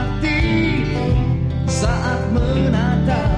hati saat menatap